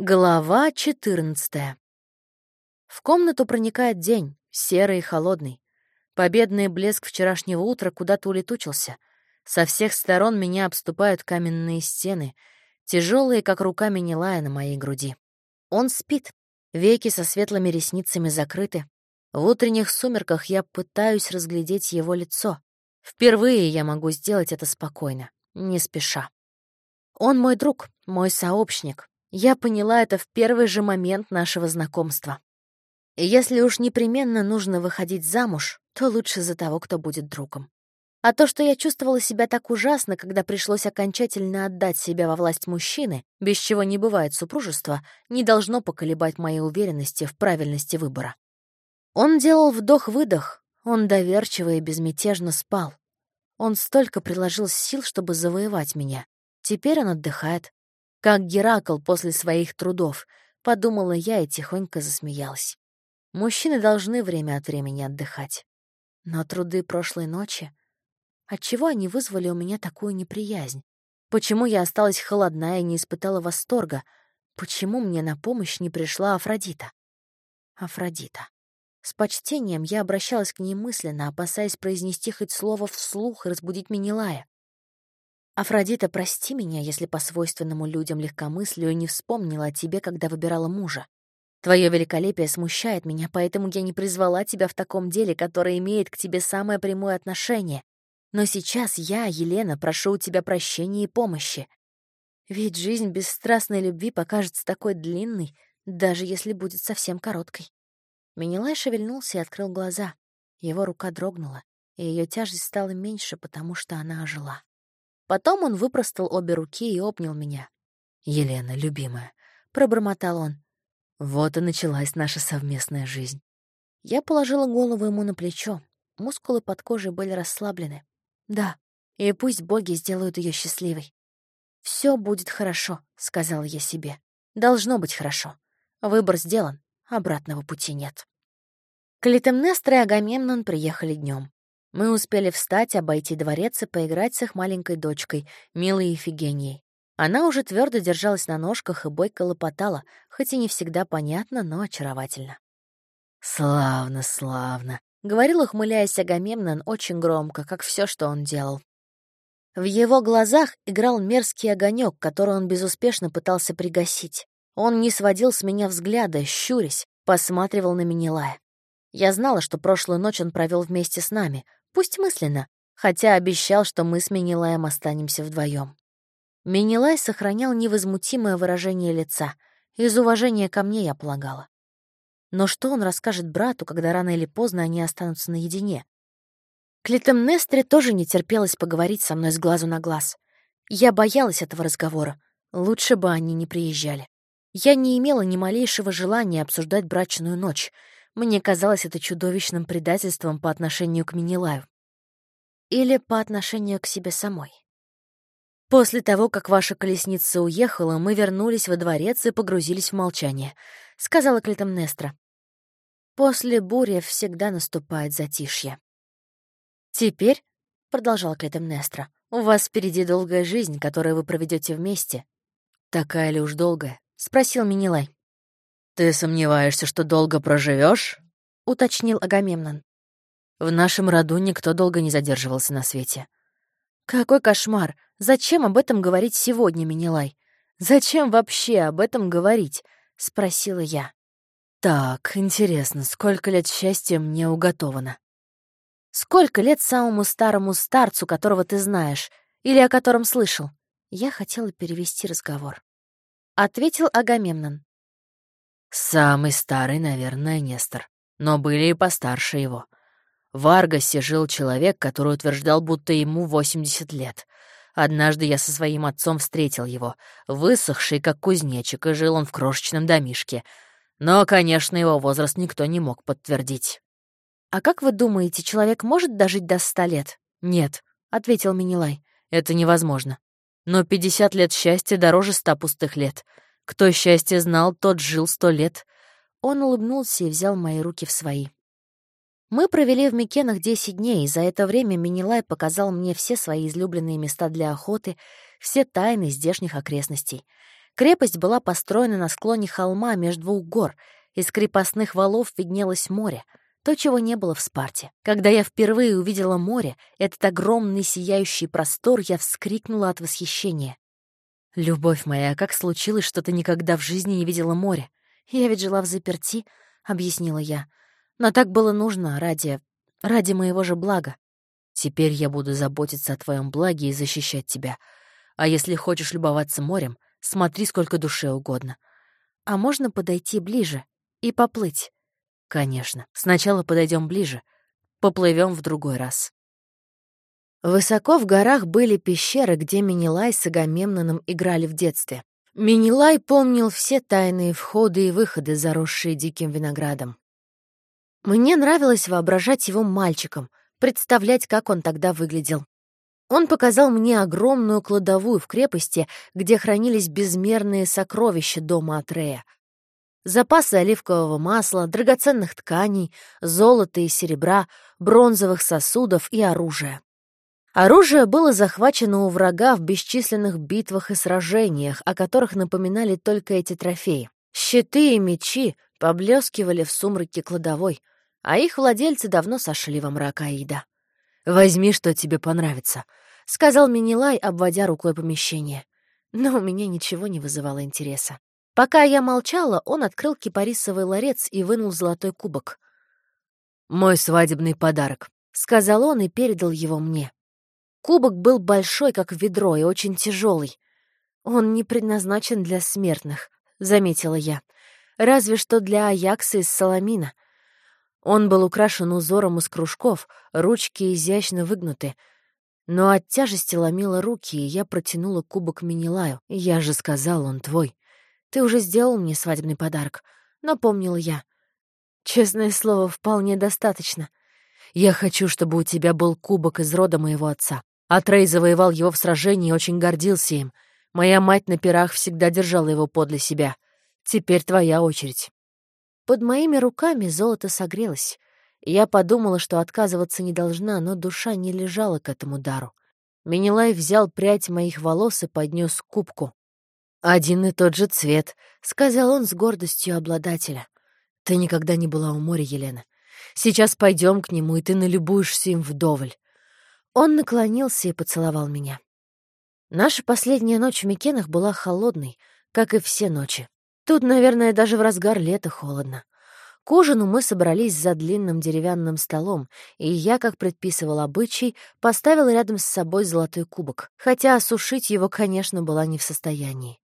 Глава 14. В комнату проникает день, серый и холодный. Победный блеск вчерашнего утра куда-то улетучился. Со всех сторон меня обступают каменные стены, тяжелые, как рука Менелая на моей груди. Он спит, веки со светлыми ресницами закрыты. В утренних сумерках я пытаюсь разглядеть его лицо. Впервые я могу сделать это спокойно, не спеша. Он мой друг, мой сообщник, я поняла это в первый же момент нашего знакомства. И если уж непременно нужно выходить замуж, то лучше за того, кто будет другом. А то, что я чувствовала себя так ужасно, когда пришлось окончательно отдать себя во власть мужчины, без чего не бывает супружества, не должно поколебать моей уверенности в правильности выбора. Он делал вдох-выдох, он доверчиво и безмятежно спал. Он столько приложил сил, чтобы завоевать меня. Теперь он отдыхает, как Геракл после своих трудов, подумала я и тихонько засмеялась. Мужчины должны время от времени отдыхать. Но труды прошлой ночи... Отчего они вызвали у меня такую неприязнь? Почему я осталась холодная и не испытала восторга? Почему мне на помощь не пришла Афродита? Афродита. С почтением я обращалась к ней мысленно, опасаясь произнести хоть слово вслух и разбудить Менелая. Афродита, прости меня, если по свойственному людям легкомыслию не вспомнила о тебе, когда выбирала мужа. Твое великолепие смущает меня, поэтому я не призвала тебя в таком деле, которое имеет к тебе самое прямое отношение. Но сейчас я, Елена, прошу у тебя прощения и помощи. Ведь жизнь без страстной любви покажется такой длинной, даже если будет совсем короткой. Менелай шевельнулся и открыл глаза. Его рука дрогнула, и ее тяжесть стала меньше, потому что она ожила. Потом он выпростал обе руки и обнял меня. «Елена, любимая», — пробормотал он. «Вот и началась наша совместная жизнь». Я положила голову ему на плечо. Мускулы под кожей были расслаблены. «Да, и пусть боги сделают ее счастливой». Все будет хорошо», — сказала я себе. «Должно быть хорошо. Выбор сделан, обратного пути нет». Клитемнестра и Агамемнон приехали днем. Мы успели встать, обойти дворец и поиграть с их маленькой дочкой, милой Ефигенией. Она уже твердо держалась на ножках и бойко лопотала, хоть и не всегда понятно, но очаровательно. «Славно, славно», — говорил, ухмыляясь Агамемнон очень громко, как все, что он делал. В его глазах играл мерзкий огонек, который он безуспешно пытался пригасить. Он не сводил с меня взгляда, щурясь, посматривал на Менелая. Я знала, что прошлую ночь он провел вместе с нами, пусть мысленно, хотя обещал, что мы с Менелаем останемся вдвоем. Менелай сохранял невозмутимое выражение лица. Из уважения ко мне я полагала. Но что он расскажет брату, когда рано или поздно они останутся наедине? Клитемнестре тоже не терпелось поговорить со мной с глазу на глаз. Я боялась этого разговора. Лучше бы они не приезжали. Я не имела ни малейшего желания обсуждать брачную ночь — мне казалось это чудовищным предательством по отношению к Минилаю. Или по отношению к себе самой. После того, как ваша колесница уехала, мы вернулись во дворец и погрузились в молчание, — сказала Клитемнестра. После бури всегда наступает затишье. Теперь, — продолжала Клитемнестра, — у вас впереди долгая жизнь, которую вы проведете вместе. Такая ли уж долгая? — спросил Минилай. «Ты сомневаешься, что долго проживешь? уточнил Агамемнон. «В нашем роду никто долго не задерживался на свете». «Какой кошмар! Зачем об этом говорить сегодня, Минилай? Зачем вообще об этом говорить?» — спросила я. «Так, интересно, сколько лет счастья мне уготовано?» «Сколько лет самому старому старцу, которого ты знаешь, или о котором слышал?» Я хотела перевести разговор. Ответил Агамемнон. Самый старый, наверное, Нестор. Но были и постарше его. В Аргасе жил человек, который утверждал, будто ему 80 лет. Однажды я со своим отцом встретил его, высохший, как кузнечик, и жил он в крошечном домишке. Но, конечно, его возраст никто не мог подтвердить. «А как вы думаете, человек может дожить до ста лет?» «Нет», — ответил Минилай, — «это невозможно. Но 50 лет счастья дороже ста пустых лет. Кто счастье знал, тот жил сто лет. Он улыбнулся и взял мои руки в свои. Мы провели в Микенах десять дней, и за это время Минилай показал мне все свои излюбленные места для охоты, все тайны здешних окрестностей. Крепость была построена на склоне холма между двух гор, из крепостных валов виднелось море, то, чего не было в Спарте. Когда я впервые увидела море, этот огромный сияющий простор, я вскрикнула от восхищения. «Любовь моя, как случилось, что ты никогда в жизни не видела море? Я ведь жила в заперти», — объяснила я. «Но так было нужно ради... ради моего же блага. Теперь я буду заботиться о твоем благе и защищать тебя. А если хочешь любоваться морем, смотри сколько душе угодно. А можно подойти ближе и поплыть? Конечно. Сначала подойдем ближе, поплывем в другой раз. Высоко в горах были пещеры, где Минилай с Агамемноном играли в детстве. Минилай помнил все тайные входы и выходы, заросшие диким виноградом. Мне нравилось воображать его мальчиком, представлять, как он тогда выглядел. Он показал мне огромную кладовую в крепости, где хранились безмерные сокровища дома Атрея. Запасы оливкового масла, драгоценных тканей, золота и серебра, бронзовых сосудов и оружия. Оружие было захвачено у врага в бесчисленных битвах и сражениях, о которых напоминали только эти трофеи. Щиты и мечи поблескивали в сумраке кладовой, а их владельцы давно сошли во мрак Аида. «Возьми, что тебе понравится», — сказал Минилай, обводя рукой помещение. Но у меня ничего не вызывало интереса. Пока я молчала, он открыл кипарисовый ларец и вынул золотой кубок. «Мой свадебный подарок», — сказал он и передал его мне. Кубок был большой, как ведро, и очень тяжелый. «Он не предназначен для смертных», — заметила я. «Разве что для Аякса из Соломина». Он был украшен узором из кружков, ручки изящно выгнуты. Но от тяжести ломила руки, и я протянула кубок Минилаю. «Я же сказал, он твой. Ты уже сделал мне свадебный подарок», — напомнила я. «Честное слово, вполне достаточно. Я хочу, чтобы у тебя был кубок из рода моего отца. Атрей завоевал его в сражении и очень гордился им. Моя мать на пирах всегда держала его подле себя. Теперь твоя очередь». Под моими руками золото согрелось. Я подумала, что отказываться не должна, но душа не лежала к этому дару. Минилай взял прядь моих волос и поднес кубку. «Один и тот же цвет», — сказал он с гордостью обладателя. «Ты никогда не была у моря, Елена. Сейчас пойдем к нему, и ты налюбуешься им вдоволь». Он наклонился и поцеловал меня. Наша последняя ночь в Микенах была холодной, как и все ночи. Тут, наверное, даже в разгар лета холодно. К ужину мы собрались за длинным деревянным столом, и я, как предписывал обычай, поставил рядом с собой золотой кубок, хотя осушить его, конечно, была не в состоянии.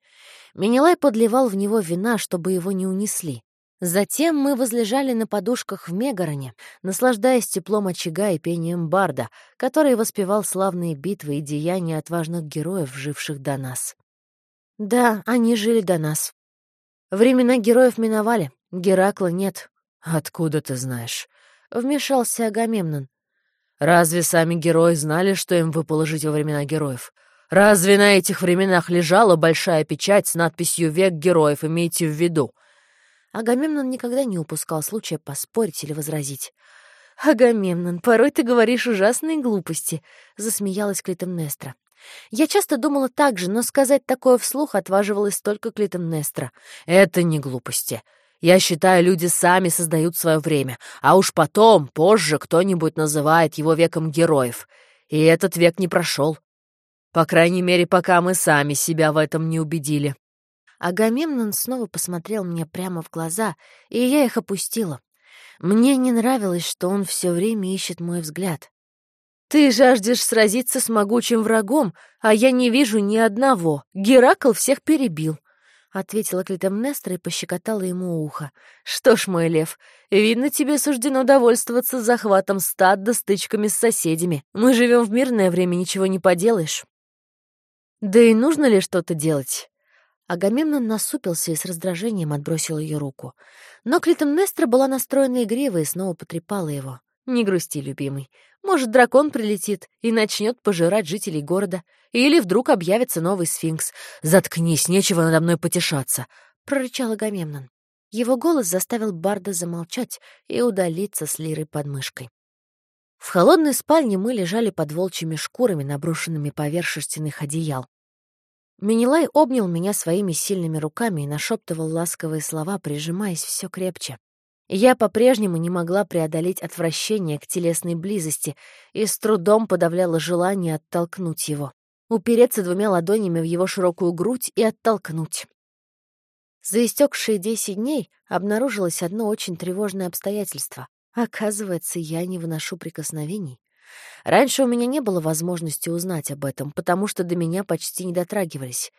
Менелай подливал в него вина, чтобы его не унесли. Затем мы возлежали на подушках в Мегароне, наслаждаясь теплом очага и пением барда, который воспевал славные битвы и деяния отважных героев, живших до нас. Да, они жили до нас, Времена героев миновали, Геракла нет. Откуда ты знаешь? Вмешался Агамемнон. Разве сами герои знали, что им выпало жить во времена героев? Разве на этих временах лежала большая печать с надписью «Век героев, имейте в виду»? Агамемнон никогда не упускал случая поспорить или возразить. «Агамемнон, порой ты говоришь ужасные глупости», — засмеялась Клитемнестра. Я часто думала так же, но сказать такое вслух отваживалась только Клитемнестра. «Это не глупости. Я считаю, люди сами создают свое время, а уж потом, позже, кто-нибудь называет его веком героев. И этот век не прошел. По крайней мере, пока мы сами себя в этом не убедили». Агамемнон снова посмотрел мне прямо в глаза, и я их опустила. Мне не нравилось, что он все время ищет мой взгляд. Ты жаждешь сразиться с могучим врагом, а я не вижу ни одного. Геракл всех перебил. — ответила Клитемнестра и пощекотала ему ухо. «Что ж, мой лев, видно, тебе суждено довольствоваться захватом стад да стычками с соседями. Мы живем в мирное время, ничего не поделаешь». «Да и нужно ли что-то делать?» Агамемнон насупился и с раздражением отбросил ее руку. Но Клитемнестра была настроена игриво и снова потрепала его. Не грусти, любимый. Может, дракон прилетит и начнет пожирать жителей города. Или вдруг объявится новый сфинкс. «Заткнись, нечего надо мной потешаться», — прорычал Агамемнон. Его голос заставил Барда замолчать и удалиться с лирой под мышкой. В холодной спальне мы лежали под волчьими шкурами, наброшенными поверх шерстяных одеял. Минилай обнял меня своими сильными руками и нашептывал ласковые слова, прижимаясь все крепче. Я по-прежнему не могла преодолеть отвращение к телесной близости и с трудом подавляла желание оттолкнуть его, упереться двумя ладонями в его широкую грудь и оттолкнуть. За истекшие десять дней обнаружилось одно очень тревожное обстоятельство. Оказывается, я не выношу прикосновений. Раньше у меня не было возможности узнать об этом, потому что до меня почти не дотрагивались.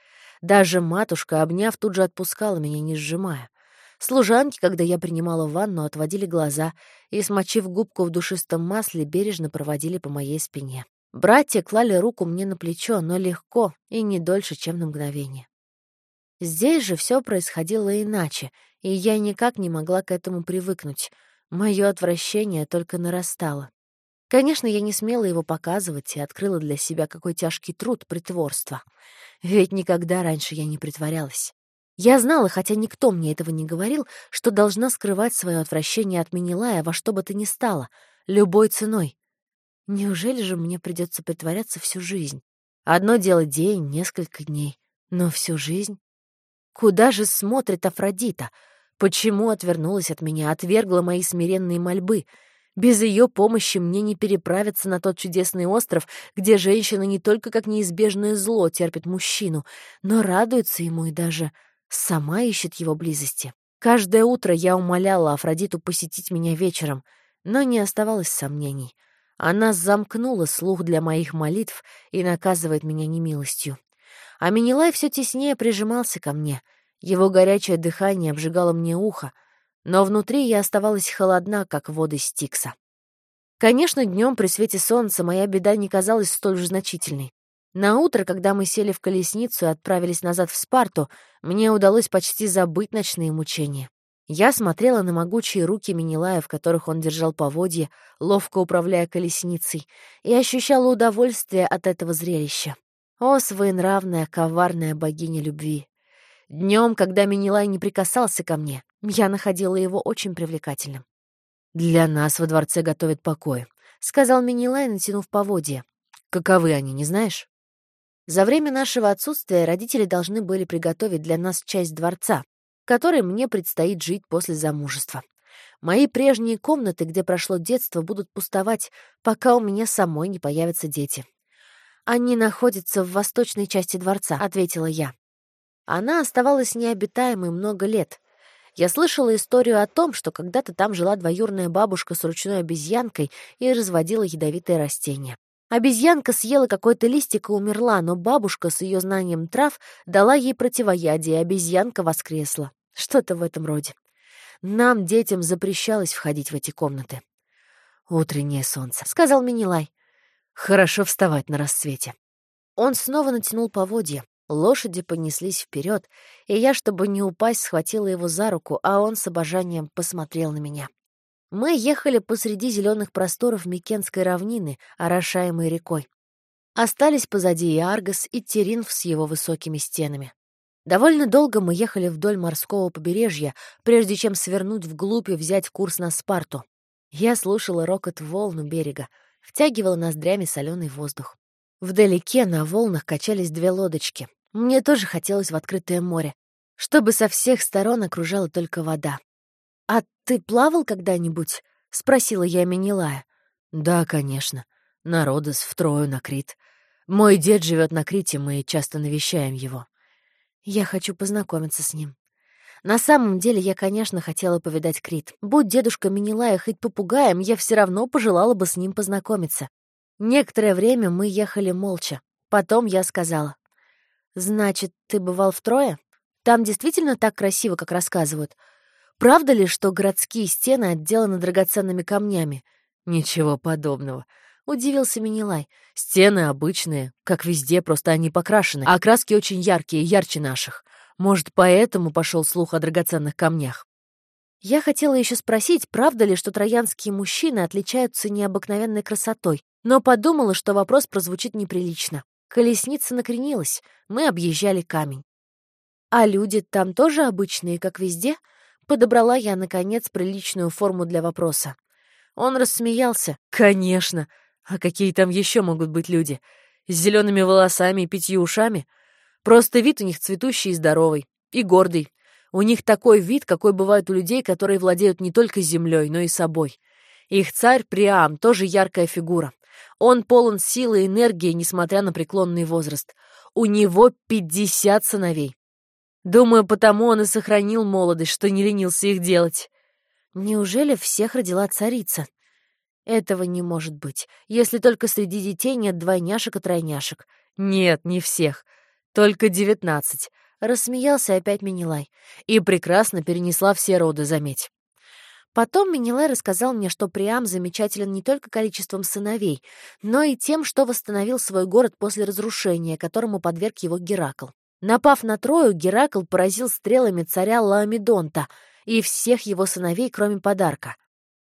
Даже матушка, обняв, тут же отпускала меня, не сжимая. Служанки, когда я принимала ванну, отводили глаза и, смочив губку в душистом масле, бережно проводили по моей спине. Братья клали руку мне на плечо, но легко и не дольше, чем на мгновение. Здесь же все происходило иначе, и я никак не могла к этому привыкнуть. Мое отвращение только нарастало. Конечно, я не смела его показывать и открыла для себя какой тяжкий труд притворства. Ведь никогда раньше я не притворялась. Я знала, хотя никто мне этого не говорил, что должна скрывать свое отвращение от Минилая во что бы то ни стало, любой ценой. Неужели же мне придется притворяться всю жизнь? Одно дело день, несколько дней, но всю жизнь? Куда же смотрит Афродита? Почему отвернулась от меня, отвергла мои смиренные мольбы? Без ее помощи мне не переправиться на тот чудесный остров, где женщина не только как неизбежное зло терпит мужчину, но радуется ему и даже сама ищет его близости. Каждое утро я умоляла Афродиту посетить меня вечером, но не оставалось сомнений. Она замкнула слух для моих молитв и наказывает меня немилостью. А Минилай все теснее прижимался ко мне. Его горячее дыхание обжигало мне ухо, но внутри я оставалась холодна, как воды Стикса. Конечно, днем при свете солнца моя беда не казалась столь же значительной. На утро, когда мы сели в колесницу и отправились назад в Спарту, мне удалось почти забыть ночные мучения. Я смотрела на могучие руки Минилая, в которых он держал поводья, ловко управляя колесницей, и ощущала удовольствие от этого зрелища. О, своенравная, коварная богиня любви! Днем, когда Минилай не прикасался ко мне, я находила его очень привлекательным. «Для нас во дворце готовят покой», — сказал Минилай, натянув поводья. «Каковы они, не знаешь?» За время нашего отсутствия родители должны были приготовить для нас часть дворца, в которой мне предстоит жить после замужества. Мои прежние комнаты, где прошло детство, будут пустовать, пока у меня самой не появятся дети. «Они находятся в восточной части дворца», — ответила я. Она оставалась необитаемой много лет. Я слышала историю о том, что когда-то там жила двоюрная бабушка с ручной обезьянкой и разводила ядовитые растения. Обезьянка съела какой-то листик и умерла, но бабушка с ее знанием трав дала ей противоядие, и обезьянка воскресла. Что-то в этом роде. Нам, детям, запрещалось входить в эти комнаты. «Утреннее солнце», — сказал Минилай. Хорошо вставать на рассвете. Он снова натянул поводья. Лошади понеслись вперед, и я, чтобы не упасть, схватила его за руку, а он с обожанием посмотрел на меня. Мы ехали посреди зеленых просторов Микенской равнины, орошаемой рекой. Остались позади и Аргос, и Теринф с его высокими стенами. Довольно долго мы ехали вдоль морского побережья, прежде чем свернуть вглубь и взять курс на Спарту. Я слушала рокот волн у берега, втягивала ноздрями соленый воздух. Вдалеке на волнах качались две лодочки. Мне тоже хотелось в открытое море, чтобы со всех сторон окружала только вода. «А ты плавал когда-нибудь?» — спросила я Менелая. «Да, конечно. На Родос, в Трою, на Крит. Мой дед живет на Крите, мы часто навещаем его. Я хочу познакомиться с ним. На самом деле я, конечно, хотела повидать Крит. Будь дедушка Минилая хоть попугаем, я все равно пожелала бы с ним познакомиться. Некоторое время мы ехали молча. Потом я сказала. «Значит, ты бывал в Трое? Там действительно так красиво, как рассказывают? Правда ли, что городские стены отделаны драгоценными камнями?» «Ничего подобного», — удивился Минилай. «Стены обычные, как везде, просто они покрашены, а краски очень яркие, ярче наших. Может, поэтому пошел слух о драгоценных камнях. Я хотела еще спросить, правда ли, что троянские мужчины отличаются необыкновенной красотой, но подумала, что вопрос прозвучит неприлично. Колесница накренилась, мы объезжали камень. «А люди там тоже обычные, как везде?» Подобрала я, наконец, приличную форму для вопроса. Он рассмеялся. «Конечно! А какие там еще могут быть люди? С зелеными волосами и пятью ушами? Просто вид у них цветущий и здоровый, и гордый. У них такой вид, какой бывает у людей, которые владеют не только землей, но и собой. Их царь Приам тоже яркая фигура. Он полон силы и энергии, несмотря на преклонный возраст. У него пятьдесят сыновей. Думаю, потому он и сохранил молодость, что не ленился их делать. Неужели всех родила царица? Этого не может быть, если только среди детей нет двойняшек и тройняшек. Нет, не всех. Только девятнадцать. Рассмеялся опять Минилай. И прекрасно перенесла все роды, заметь. Потом Минилай рассказал мне, что Приам замечателен не только количеством сыновей, но и тем, что восстановил свой город после разрушения, которому подверг его Геракл. Напав на Трою, Геракл поразил стрелами царя Лаомедонта и всех его сыновей, кроме подарка.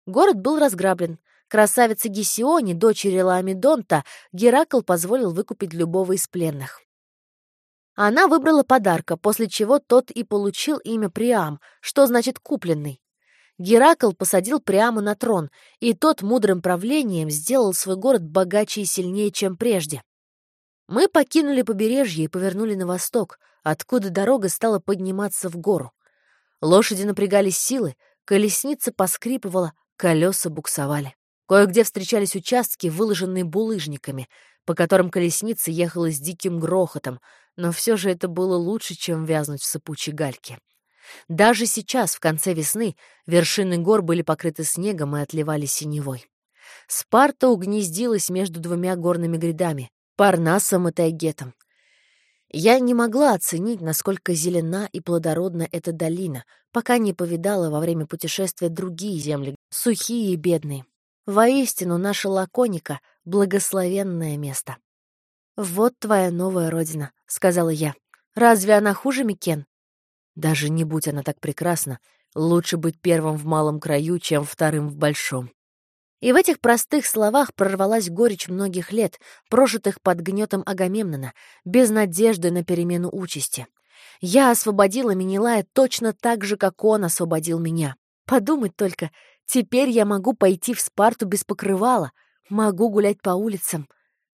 Город был разграблен. Красавице Гесионе, дочери Лаомедонта, Геракл позволил выкупить любого из пленных. Она выбрала подарка, после чего тот и получил имя Приам, что значит «купленный». Геракл посадил Приама на трон, и тот мудрым правлением сделал свой город богаче и сильнее, чем прежде. Мы покинули побережье и повернули на восток, откуда дорога стала подниматься в гору. Лошади напрягались силы, колесница поскрипывала, колеса буксовали. Кое-где встречались участки, выложенные булыжниками, по которым колесница ехала с диким грохотом, но все же это было лучше, чем вязнуть в сыпучей гальке. Даже сейчас, в конце весны, вершины гор были покрыты снегом и отливали синевой. Спарта угнездилась между двумя горными грядами — Парнасом и Тайгетом. Я не могла оценить, насколько зелена и плодородна эта долина, пока не повидала во время путешествия другие земли, сухие и бедные. Воистину, наша Лаконика — благословенное место. «Вот твоя новая родина», — сказала я. «Разве она хуже Микен?» Даже не будь она так прекрасна, лучше быть первым в малом краю, чем вторым в большом. И в этих простых словах прорвалась горечь многих лет, прожитых под гнетом Агамемнона, без надежды на перемену участи. Я освободила Минилая точно так же, как он освободил меня. Подумать только, теперь я могу пойти в Спарту без покрывала, могу гулять по улицам.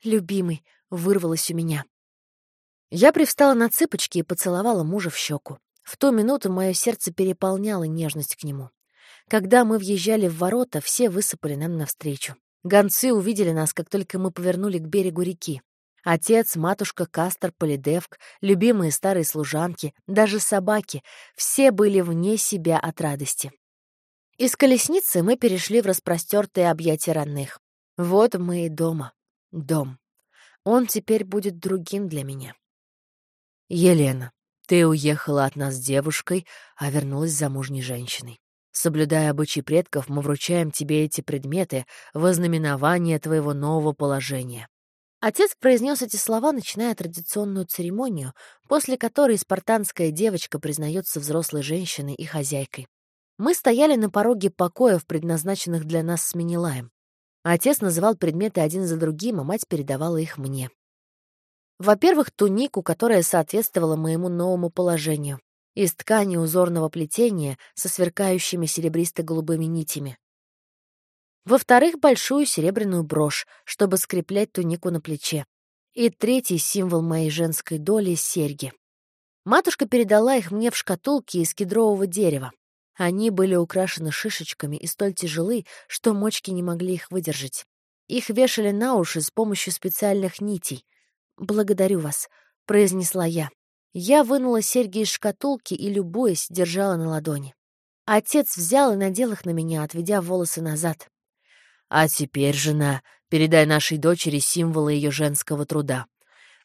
Любимый, вырвалось у меня. Я привстала на цыпочки и поцеловала мужа в щеку. В ту минуту мое сердце переполняло нежность к нему. Когда мы въезжали в ворота, все высыпали нам навстречу. Гонцы увидели нас, как только мы повернули к берегу реки. Отец, матушка, Кастер, Полидевк, любимые старые служанки, даже собаки — все были вне себя от радости. Из колесницы мы перешли в распростертые объятия родных. Вот мы и дома. Дом. Он теперь будет другим для меня. Елена. Ты уехала от нас девушкой, а вернулась замужней женщиной. Соблюдая обычаи предков, мы вручаем тебе эти предметы во знаменование твоего нового положения. Отец произнес эти слова, начиная традиционную церемонию, после которой спартанская девочка признается взрослой женщиной и хозяйкой. Мы стояли на пороге покоев, предназначенных для нас с Менелаем. Отец называл предметы один за другим, а мать передавала их мне. Во-первых, тунику, которая соответствовала моему новому положению, из ткани узорного плетения со сверкающими серебристо-голубыми нитями. Во-вторых, большую серебряную брошь, чтобы скреплять тунику на плече. И третий символ моей женской доли — серьги. Матушка передала их мне в шкатулке из кедрового дерева. Они были украшены шишечками и столь тяжелы, что мочки не могли их выдержать. Их вешали на уши с помощью специальных нитей, «Благодарю вас», — произнесла я. Я вынула серьги из шкатулки и, любуясь, держала на ладони. Отец взял и надел их на меня, отведя волосы назад. «А теперь, жена, передай нашей дочери символы ее женского труда».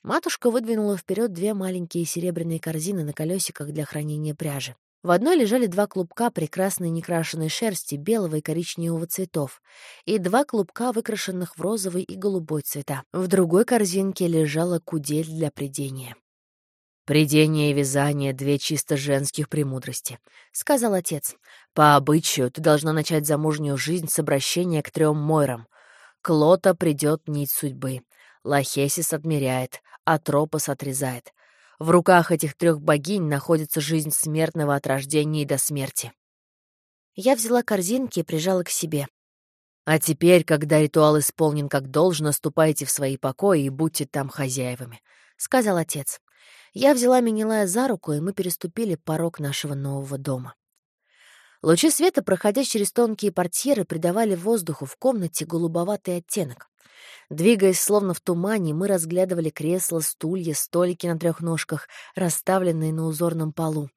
Матушка выдвинула вперед две маленькие серебряные корзины на колесиках для хранения пряжи. В одной лежали два клубка прекрасной некрашенной шерсти белого и коричневого цветов и два клубка, выкрашенных в розовый и голубой цвета. В другой корзинке лежала кудель для придения. «Придение и вязание — две чисто женских премудрости», — сказал отец. «По обычаю ты должна начать замужнюю жизнь с обращения к трем мойрам. Клота придет нить судьбы, Лахесис отмеряет, Атропос отрезает, в руках этих трех богинь находится жизнь смертного от рождения и до смерти. Я взяла корзинки и прижала к себе. А теперь, когда ритуал исполнен как должно, ступайте в свои покои и будьте там хозяевами, — сказал отец. Я взяла Минилая за руку, и мы переступили порог нашего нового дома. Лучи света, проходя через тонкие портьеры, придавали воздуху в комнате голубоватый оттенок. Двигаясь словно в тумане, мы разглядывали кресла, стулья, столики на трех ножках, расставленные на узорном полу.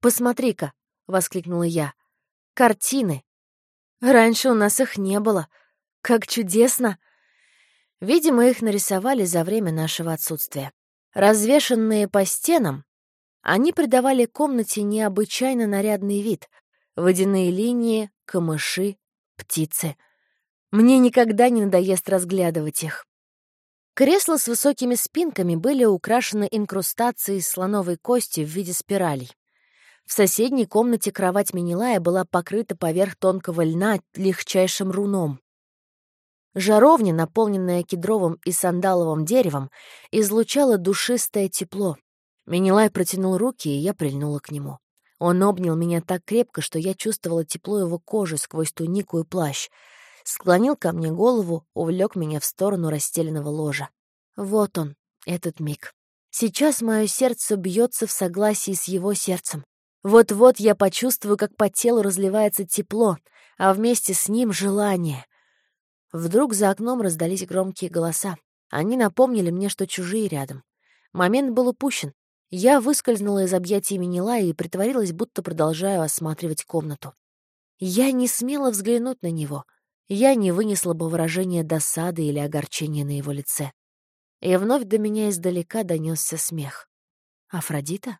«Посмотри-ка!» — воскликнула я. «Картины! Раньше у нас их не было. Как чудесно!» Видимо, их нарисовали за время нашего отсутствия. Развешенные по стенам, они придавали комнате необычайно нарядный вид. Водяные линии, камыши, птицы. Мне никогда не надоест разглядывать их. Кресла с высокими спинками были украшены инкрустацией слоновой кости в виде спиралей. В соседней комнате кровать Минилая была покрыта поверх тонкого льна легчайшим руном. Жаровня, наполненная кедровым и сандаловым деревом, излучала душистое тепло. Минилай протянул руки, и я прильнула к нему. Он обнял меня так крепко, что я чувствовала тепло его кожи сквозь тунику и плащ. Склонил ко мне голову, увлек меня в сторону расстеленного ложа. Вот он, этот миг. Сейчас мое сердце бьется в согласии с его сердцем. Вот-вот я почувствую, как по телу разливается тепло, а вместе с ним — желание — Вдруг за окном раздались громкие голоса. Они напомнили мне, что чужие рядом. Момент был упущен. Я выскользнула из объятий Минилая и притворилась, будто продолжаю осматривать комнату. Я не смела взглянуть на него. Я не вынесла бы выражения досады или огорчения на его лице. И вновь до меня издалека донесся смех. «Афродита?»